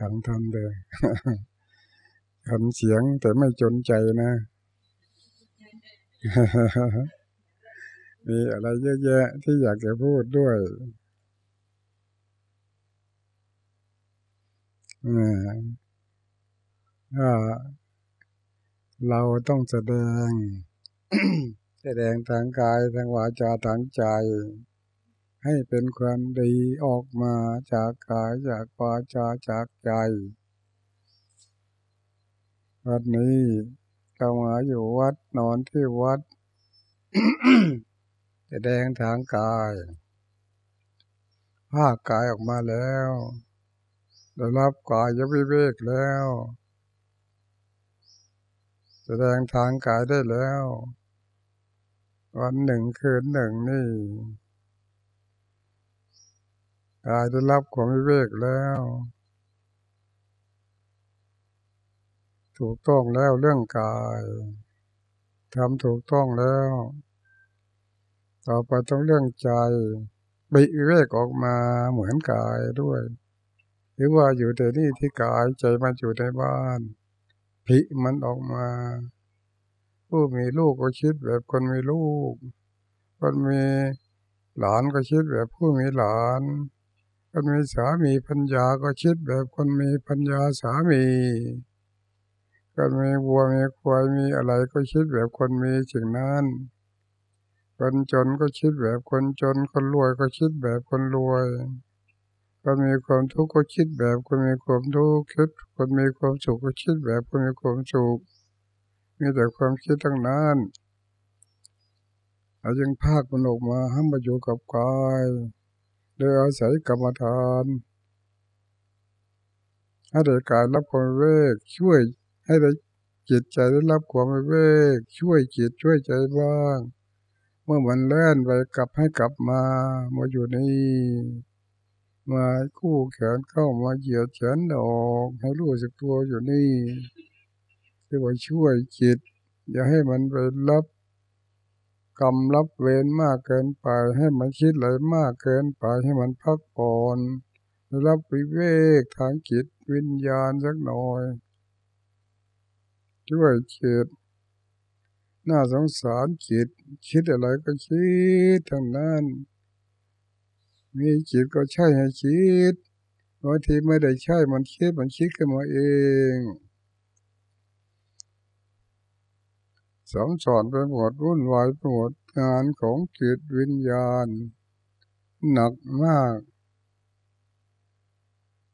ทำทำเลยทำเสียงแต่ไม่จนใจนะมีอะไรเยอะแยะที่อยากจะพูดด้วยถ้าเราต้องแสดง แสดงทางกายทางวาจาทางใจ ให้เป็นความดีออกมาจากกายจากวาจาจากใจ วันนี้เรามาอยู่วัดนอนที่วัดแสดงทางกายภาคกายออกมาแล้วได้รับกายยวิเวกแล้ว แสดงทางกายได้แล้ว วันหนึ่งคืนหนึ่งนี่ กายได้รับความวิเวกแล้ว ถูกต้องแล้วเรื่องกายทำถูกต้องแล้ว ต่อไปต้องเรื่องใจบิเวกออกมาเหมือนกายด้วย หรือว่าอยู่แต่นี่ที่กายใจมันอยู่ในบ้านพิมันออกมา ผู้มีลูกก็คิดแบบคนมีลูก คนมีหลานก็คิดแบบผู้มีหลาน คนมีสามีพัญญาก็คิดแบบคนมีพัญญาสามีคนมีวัวมีควายมีอะไรก็คิดแบบคนมีสิ่งนั้นคนจนก็คิดแบบคนจน คนรวยก็คิดแบบคนรวยคนมีความทุกข์ก็คิดแบบคนมีความทุกข์คิด คนมีความสุขก็คิดแบบคนมีความสุขมีแต่ความคิดทั้งนั้นเราจึงภาคมันออกมาห้ามาอยู่กับกาย โดยอาศัยกรรมฐานให้ได้กายรับความเวกช่วยให้ได้จิตใจได้รับความเวกช่วยจิตช่วยใจบ้าง เมื่อมันเลื่อนไปกลับให้กลับมามาอยู่นี่มาคู่แขนเข้ามาเหยียดแขนออกให้รู้สึกตัวอยู่นี่ที่ว่าช่วยจิต อย่าให้มันไปรับ กรรมรับเวรมากเกินไป ให้มันคิดอะไรมากเกินไปให้มันพักผ่อนรับวิเวกทางจิตวิญญาณสักหน่อย ช่วยจิตน่าสงสารจิตคิดอะไรก็คิดทางนั้น มีจิตก็ใช่ให้คิดบางทีไม่ได้ใช่มันคิดมันคิดขึ้นมาเอง สองสอนไปหมดวุ่นวายไปหมดงานของจิตวิญญาณ หนักมาก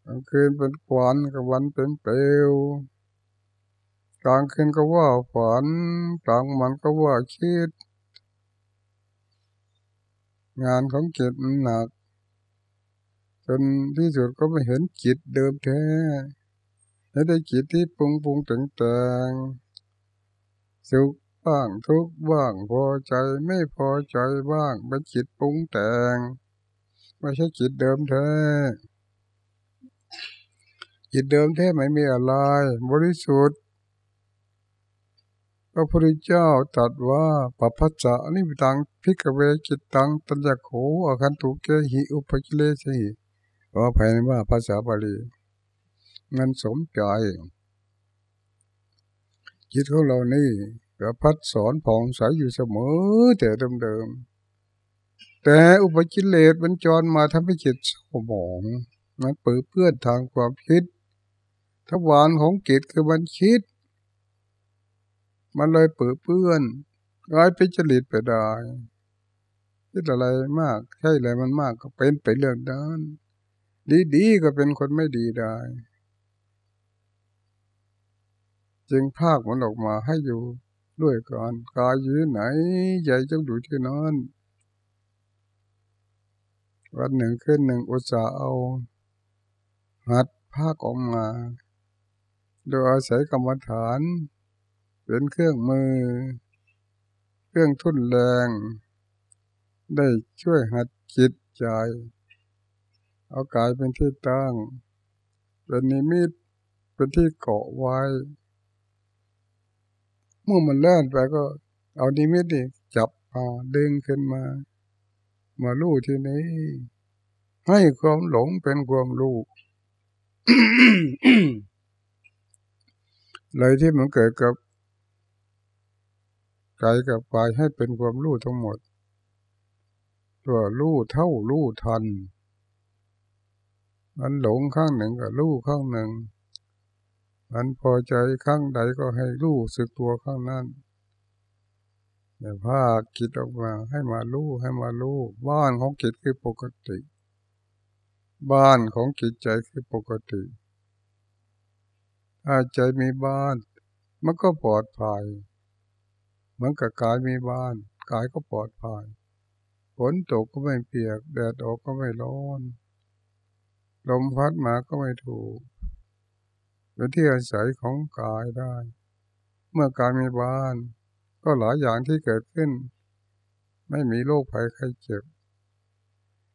กลางคืนเป็นควันกลางวันเป็นเปลวกลางคืนก็ว่าฝันกลางมันก็ว่าคิด งานของจิตมันหนัก จนที่สุดก็ไม่เห็นจิตเดิมแท้ไม่ได้จิตที่ปรุงปรุงแต่งแต่งสุข บ้างทุกบ้างพอใจไม่พอใจบ้างเป็นจิตปรุงแต่งไม่ใช่จิตเดิมแท้จิตเดิมแท้ไม่มีอะไร บริสุทธิ์พระพุทธเจ้าตรัสว่าปัพจานิพิตังพิกเวจิตตังตัญญโขอาคันตุเกหิอุปกิเลสีว่าภายในว่าภาษาบาลีมันสมใจจิตของเรานี่ ก็พัดสอนผ่องใสอยู่เสมอ แต่เดิมๆแต่อุปกิเลสมันจรมาทำให้จิตสมองมันเปื้อเพื่อนทางความคิดทวารของจิตคือมันคิด มันเลยเปื้อเปื้อนกลายเป็นจริตไปได้คิดอะไรมากใช่อะไรมันมากก็เป็นไปเรื่องนั้น ดีๆก็เป็นคนไม่ดีได้ จึงภาคมันออกมาให้อยู่ ด้วยกันกายอยู่ไหนใจจงอยู่ที่นั้น วันหนึ่งขึ้นหนึ่งอุตส่าห์เอา หัดภาคออกมา โดยอาศัยกรรมฐาน เป็นเครื่องมือ เครื่องทุ่นแรง ได้ช่วยหัดจิตใจเอากายเป็นที่ตั้ง เป็นนิมิต เป็นที่เกาะไว้ เมื่อมันเลื่อนไปก็ เอานิมิตนี่จับมาดึงขึ้นมา มาลู่ที่นี้ ให้ความหลงเป็นความรู้เลยที่มันเกิดกับกายกับกายให้เป็นความรู้ทั้งหมด ตัวรู้เท่ารู้ทัน มันหลงข้างหนึ่งกับรู้ข้างหนึ่ง มันพอใจข้างใดก็ให้รู้สึกตัวข้างนั้นแต่ภาคิดออกมาให้มารู้ให้มารู้บ้านของจิตคือปกติ บ้านของจิตใจคือปกติถ้าใจมีบ้าน มันก็ปลอดภัยเหมือนกับกายมีบ้าน กายก็ปลอดภัยฝนตกก็ไม่เปียก แดดออกก็ไม่ร้อน ลมพัดมาก็ไม่ถูก เป็นที่อาศัยของกายได้ เมื่อกายมีบ้าน ก็หลายอย่างที่เกิดขึ้น ไม่มีโรคภัยไข้เจ็บ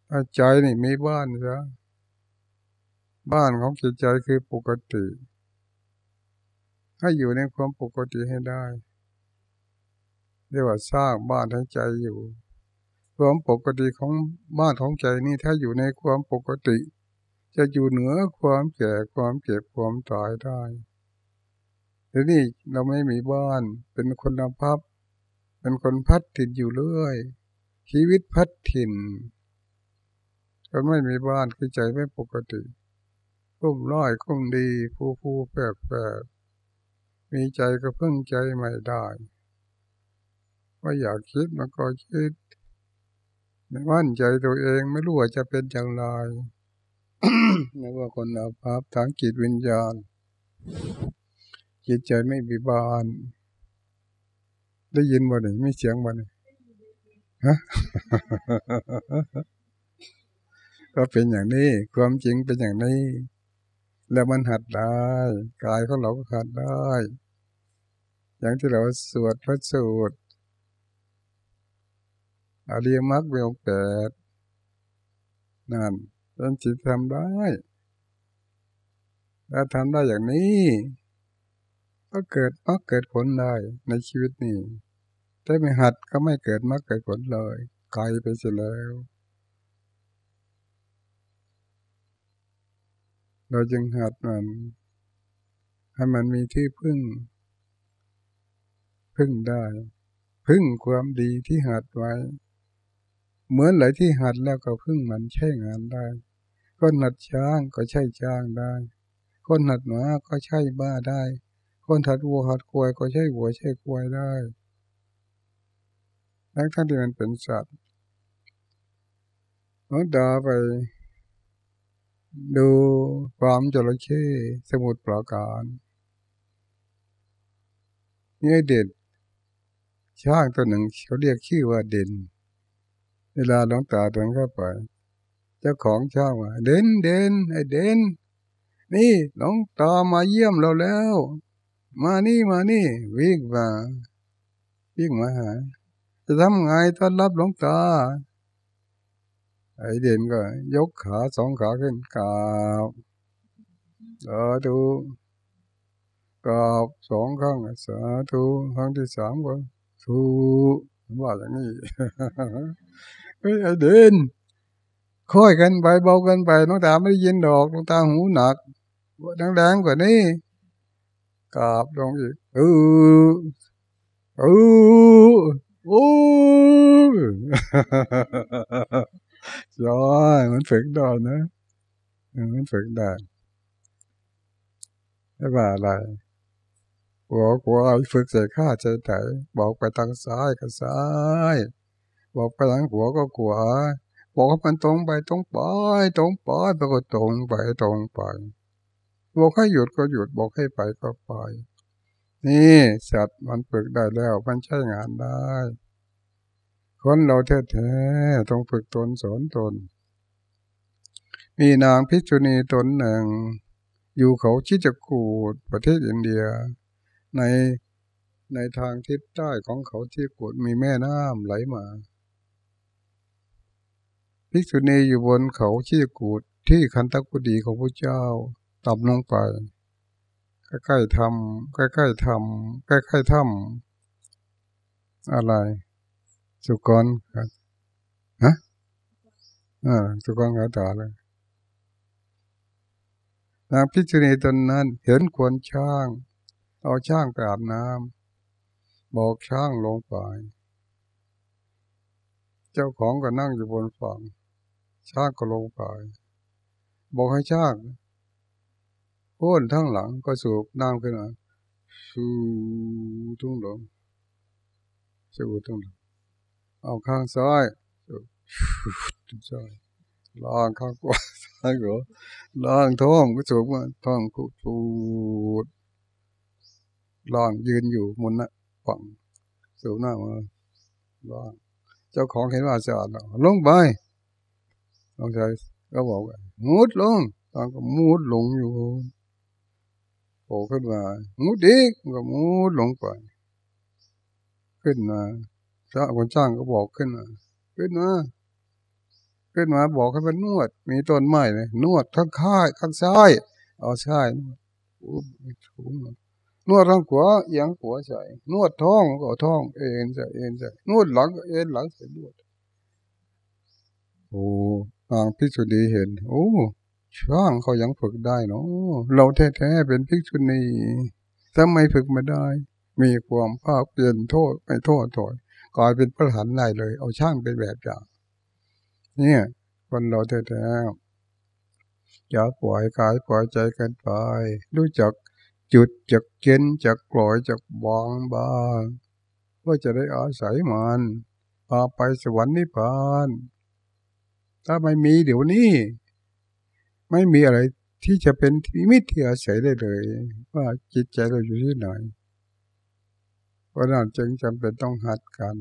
ถ้าใจนี่มีบ้านซะบ้านของจิตใจคือปกติ ให้อยู่ในความปกติให้ได้เรียกว่าสร้างบ้านให้ใจอยู่ ความปกติของบ้านของใจนี่ถ้าอยู่ในความปกติ จะอยู่เหนือความแก่ความเจ็บความตายได้ทีนี้เราไม่มีบ้าน เป็นคนนำพับ เป็นคนพัดถิ่นอยู่เรื่อย ชีวิตพัดถิ่นก็ไม่มีบ้านคือใจไม่ปกติคุ้มร้อยคุ้มดีผู้ผู้แปรแปรมีใจก็พึ่งใจไม่ได้ว่าอยากคิดมันก็คิด ไม่มั่นใจตัวเองไม่รู้ว่าจะเป็นอย่างไร นี่ว่าคนอาภัพทางจิตวิญญาณ จิตใจไม่บีบาน ได้ยินบ่เนี่ยไม่เสียงบ่เนี่ยฮะก็เป็นอย่างนี้ ความจริงเป็นอย่างนี้ แล้วมันหัดได้กายของเราก็หัดได้ อย่างที่เราสวดพระสูตรอริยมรรคเวลแปดนั่น เป็นจิตทำได้ ถ้าทำได้อย่างนี้ ก็เกิดมรรคเกิดผลได้ในชีวิตนี้ถ้าไม่หัดก็ไม่เกิดมรรคเกิดผลเลยไกลไปเสียแล้ว เราจึงหัดมัน ให้มันมีที่พึ่ง พึ่งได้ พึ่งความดีที่หัดไว้ เหมือนไหลที่หัดแล้วก็พึ่งมันใช้งานได้ คนหัดช้างก็ใช้ช้างได้ คนหัดหมาก็ใช้บ้าได้ คนหัดวัวหัดควายก็ใช้วัวใช้ควายได้ทั้งทั้งที่มันเป็นสัตว์น้องดาไป ดูความจระเข้สมุดปราการนี่เด่นช้างตัวหนึ่งเขาเรียกชื่อว่าเด่น เวลาหลวงตาเดินเข้าไป เจ้าของช่างว่าเด่นเด่นไอเด่นนี่หลวงตามาเยี่ยมเราแล้ว มานี่มานี่ วิ่งมาวิ่งมาหาจะทำไงต้อนรับหลวงตา ไอเด่นก็ ยกขาสองขาขึ้นกราบสาธุกราบสองข้างสาธุครั้งที่สามก็ทูว่าอย่างนี้เฮ้ยเดิน ค่อยกันไปเบากันไปน้องตาไม่ได้ยินดอกน้องตาหูหนักดังๆกว่านี้กราบลงอีกเออเออโอ้ยอยมันฝึกได้นะมันฝึกได้ไม่ว่าอะไรหัวหัวฝึกใส่ข้าใจไถบอกไปทางซ้ายก็ซ้าย บอกไปทางหัวก็ขวา บอกให้มันตรงไปตรงไปตรงไปไปก็ตรงไปตรงไปบอกให้หยุดก็หยุดบอกให้ไปก็ไป นี่สัตว์มันฝึกได้แล้วมันใช้งานได้ คนเราแท้ๆต้องฝึกตนสอนตน มีนางพิจุณีตนหนึ่ง อยู่เขาชิจกูดประเทศอินเดีย ในในทางทิศใต้ของเขาที่กูดมีแม่น้ำไหลมา ภิกษุณีอยู่บนเขาชี้กูดที่คันตะกุดีของพระเจ้าต่ำลงไป ใกล้ๆทำใกล้ๆทำใกล้ๆถ้ำอะไร สุกรครับฮะอ่าทุกคนขาตาเลยนางพิจารณาตนนั้นเห็นควรช่าง เอาช่างไปอาบน้ำบอกช่างลงไป เจ้าของก็นั่งอยู่บนฝั่ง ช่างก็ลงไปบอกให้ช่างโค่นทั้งหลังก็สูบน้ำขึ้นมาสูทุ่งหลงสูทุ่งหลงเอาข้างซ้ายสูซ้ายล่างข้างขวาซ้ายก็ล่างท้องก็สูบมาท้องกูสูดล่างยืนอยู่มุนนะฝั่งสูบหน้ามาล่างเจ้าของเห็นว่าสะอาดลงไป ลงใจก็บอกว่ามุดลงตอนก็มุดลงอยู่โผล่ขึ้นมามุดอีกก็มุดลงไป ขึ้นมาพระคนจ้างก็บอกขึ้นมาขึ้นมาขึ้นมาบอกให้เป็นนวด มีต้นไม้เลยนวดข้างข้ายข้างซ้ายเอาซ้ายนวดนวดทางขวาเอียงขวาใส่นวดท้องก็ท้องเอ็นใส่เอ็นใส่นวดหลังก็เอ็นหลังใส่นวดโอ้ ทางพิสุดีเห็น โอ้ช่างเขายังฝึกได้เนาะเราแท้ๆเป็นภิกษุณีทำไมฝึกไม่ได้ มีความภาคเปลี่ยนโทษไม่โทษถอยกลายเป็นพระหันได้เลย เอาช่างเป็นแบบอย่างเนี่ยคนเราแท้ๆอย่าปล่อยกายปล่อยใจกันไปรู้จักจุดจักเกณฑ์จักปล่อยจักบางบางว่าจะได้อาศัยมันพาไปสวรรค์นิพพาน ถ้าไม่มีเดี๋ยวนี้ ไม่มีอะไรที่จะเป็นที่มิที่อาศัยได้เลย ว่าจิตใจเราอยู่ที่ไหนเพราะนั้นจึงจำเป็นต้องหัดกัน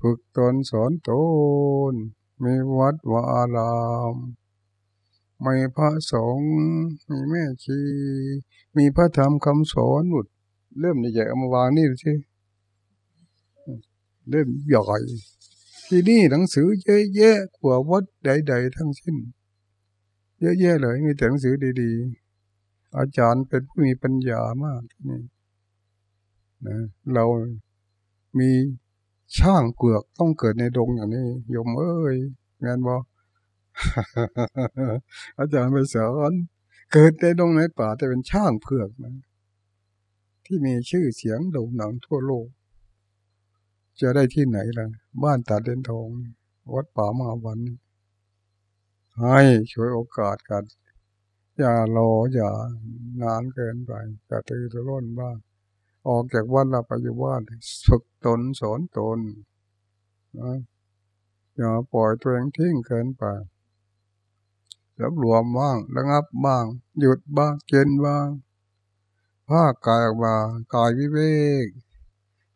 ฝึกตนสอนตนมีวัดวาอารามมีพระสงฆ์มีแม่ชี มีพระธรรมคำสอนหมดเริ่มใหญ่เอามาวางนี่ดูสิเริ่มใหญ่ ที่นี่หนังสือเยอะแยะกว่าวัดใดๆทั้งสิ้น เยอะแยะเลยมีแต่หนังสือดีๆ อาจารย์เป็นผู้มีปัญญามากนี่นะเรามีช่างเกลือกต้องเกิดในดงอย่างนี้ยมเอ้ยงานบอกอาจารย์ไปสอนเกิดในดงในป่าแต่เป็นช่างเผือกนะที่มีชื่อเสียงโด่งดังทั่วโลก จะได้ที่ไหนล่ะ บ้านตาเดนทอง วัดป่ามาวัน ให้ช่วยโอกาสกัน อย่ารออย่านานเกินไปกระตือรือร้นบ้างออกจากวันเราไปอยู่บ้านฝึกตนสอนตนนะอย่าปล่อยตัวเองทิ้งเกินไปแล้วรวมบ้างระงับบ้าง หยุดบ้างเกณฑ์บ้างภาคกายออกมากายวิเวก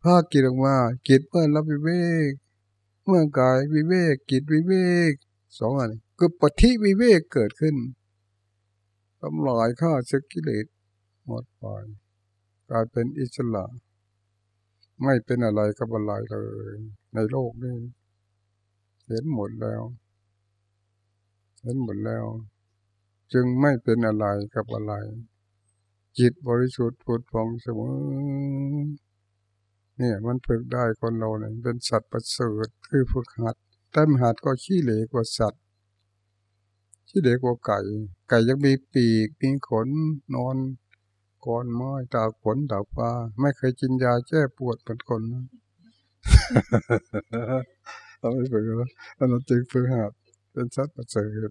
ภาคกิจออกมากิจเพื่อรับวิเวก เมื่อกายวิเวกกิจวิเวกสองอันคือปฏิวิเวกเกิดขึ้นทำลายข้าศึกกิเลสหมดไปกลายเป็นอิสระไม่เป็นอะไรกับอะไรเลย ในโลกนี้เห็นหมดแล้ว เห็นหมดแล้ว จึงไม่เป็นอะไรกับอะไร จิตบริสุทธิ์ผุดฟองเสมอ เนี่ยมันฝึกได้คนเราเนี่ยเป็นสัตว์ประเสริฐคือฝึกหัดแต่มหัดก็ขี้เหร่กว่าสัตว์ขี้เหร่กว่าไก่ ไก่ยังมีปีกมีขนนอนก่อนไม้ตาขนตาปลาไม่เคยกินยาแก้ปวดเหมือนคนนะเราไม่ฝึกเราจึงฝึกหัดเป็นสัตว์ประเสริฐ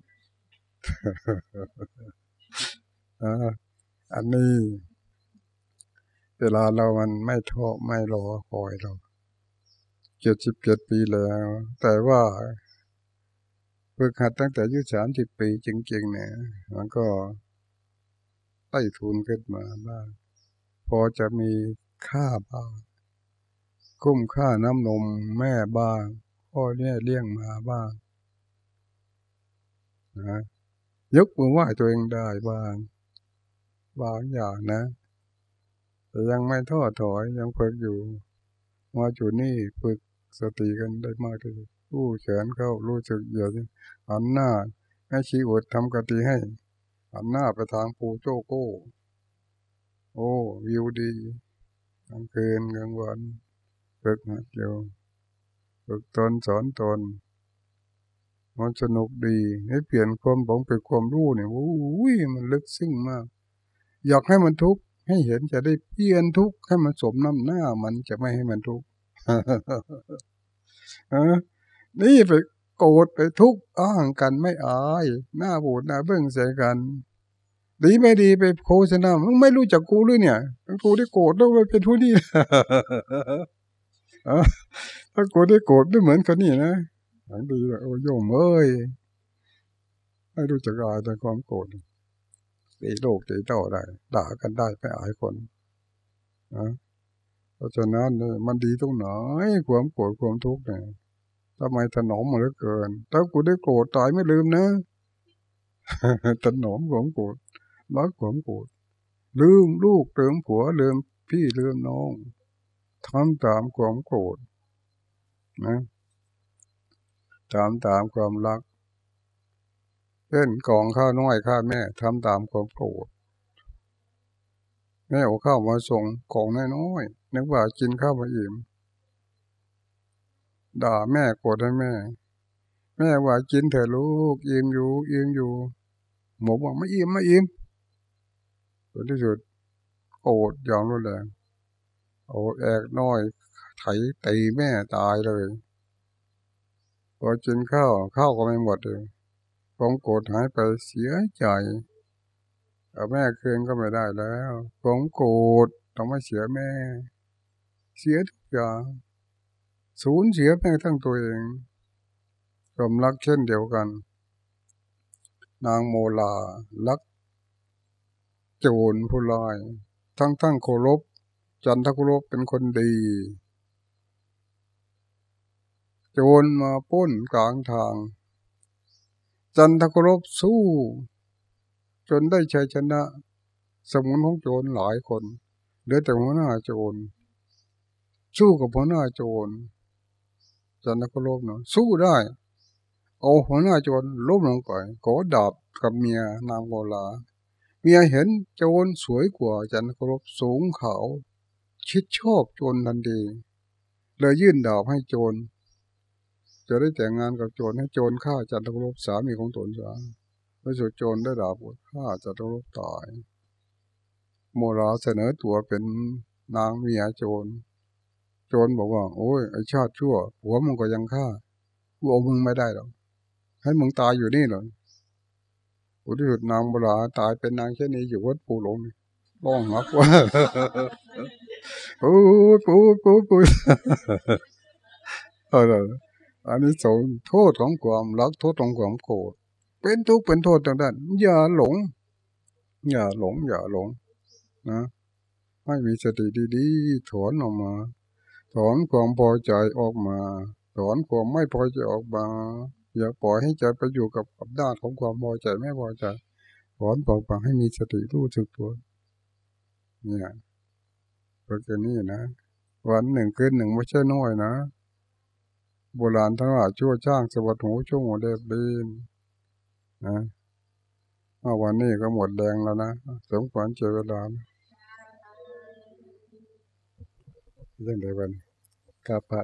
อันนี้ เวลาเรามันไม่ท้อไม่รอคอยเราเจ็ดสิบเจ็ดปีแล้ว แต่ว่าฝึกหัดตั้งแต่อายุสามสิบปีจริงๆเนี่ยมันก็ไต่ทุนขึ้นมาบ้างพอจะมีค่าบ้างคุ้มค่าน้ำนมแม่บ้างพ่อเนี่ยเลี้ยงมาบ้างนะยกมือไหว้ตัวเองได้บ้าง บางอย่างนะ แต่ยังไม่ท้อถอยยังฝึกอยู่ มาจุดนี้ฝึกสติกันได้มากที่สุดผู้แขนเข้ารู้สึกเหยียดหันหน้าให้ชีวดทำกติให้หันหน้าไปทางปูโจโก้ โอ้ วิวดีกลางคืนกลางวันฝึกหัดอยู่ฝึกตนสอนตนมันสนุกดีให้เปลี่ยนความหลงเป็นความรู้เนี่ยโอ้ยมันลึกซึ้งมาก อยากให้มันทุกข์ ให้เห็นจะได้เปลี่ยนทุกข์ให้มันสมน้ำหน้ามันจะไม่ให้มันทุกข์นี่ไปโกรธไปทุกข์อ้างกันไม่อาย หน้าบูดหน้าเบื้องใส่กันดีไม่ดีไปโฆษณามึงไม่รู้จักกูหรือเนี่ยกูได้โกรธแล้วไปเป็นผู้นี้ถ้ากูได้โกรธไม่เหมือนคนนี้นะหลังดีเลยโอ้ยมเอ้ยไม่รู้จักอายแต่ความโกรธ ตีโลกตีเต้าได้ ด่ากันได้ไม่อายคนนะเพราะฉะนั้นเนี่ยมันดีตรงไหนความโกรธความทุกข์เนี่ยทำไมถนอมมาเหลือเกิน ถ้ากูได้โกรธตายไม่ลืมนะถนอมความโกรธรักความโกรธลืมลูกลืมผัวลืมพี่ลืมน้องทำตามความโกรธนะทำตามความรัก เล่นกองข้าวน้อยข้าแม่ทำตามความโกรธแม่เอาข้าวมาส่งกองน้อยๆนึกว่ากินข้าวมาอิ่มด่าแม่โกรธให้แม่ แม่ว่ากินเถอะลูกอิ่มอยู่อิ่มอยู่หมูบอกไม่อิ่มไม่อิ่มผลที่สุดโกรธอย่างรุนแรงโอ้แอกน้อยไถตีแม่ตายเลยพอกินข้าวข้าวก็ไม่หมดเลย ความโกรธหายไปเสียใจเอาแม่คืนก็ไม่ได้แล้วความโกรธต้องไม่เสียแม่ เสียทุกอย่างสูญเสียแม้ทั้งตัวเองความรักเช่นเดียวกัน นางโมลาลักโจรผู้ลายทั้งทั้งเครพจันทคุรพเป็นคนดี โจรมาป้นกลางทาง จันทคุรพสู้ จนได้ชัยชนะ สมุนของโจรหลายคนเหลือแต่หัวหน้าโจรสู้กับหัวหน้าโจรจันทคุรพเนาะสู้ได้ เอาหัวหน้าโจรล้มลงไปขอดาบกับเมียนางโมลาเมียเห็นโจรสวยกว่าจันทคุรพสูงขาวชิดชอบโจรทันทีเลยยื่นดาบให้โจร จะได้แต่งงานกับโจรให้โจรฆ่าจันทคุรพสามีของตนซะแล้วสุดโจรได้ดาบฆ่าจันทคุรพตาย โมราเสนอตัวเป็นนางเมียโจร โจรบอกว่า โอ้ยไอชาติชั่ว หัวมึงก็ยังฆ่ากูเอามึงไม่ได้หรอกให้มึงตายอยู่นี่เลยอุทิศนางโบราตายเป็นนางเช่นนี้อยู่วัดปูหลงร้องหักว่าปูปูปูปูเออ อันนี้สงโทษของความรักโทษของความโกรธเป็นทุกข์เป็นโทษต่างนั้นอย่าหลง อย่าหลง อย่าหลง นะให้มีสติดีๆถอนออกมา ถอนความพอใจออกมา ถอนความไม่พอใจออกมา อย่าปล่อยให้ใจไปอยู่กับกับด้านของความพอใจไม่พอใจ ถอนปอกให้มีสติรู้สึกตัวเนี่ยเพราะนี้นะ วันหนึ่งคืนหนึ่งไม่ใช่น้อยนะ โบราณทั้งว่าชั่วช่างสวัสดหูช่วงหัวเด็บดินนะวันนี้ก็หมดแรงแล้วนะสมควรเจอเวลาเรื่องเดียวกันกาปะ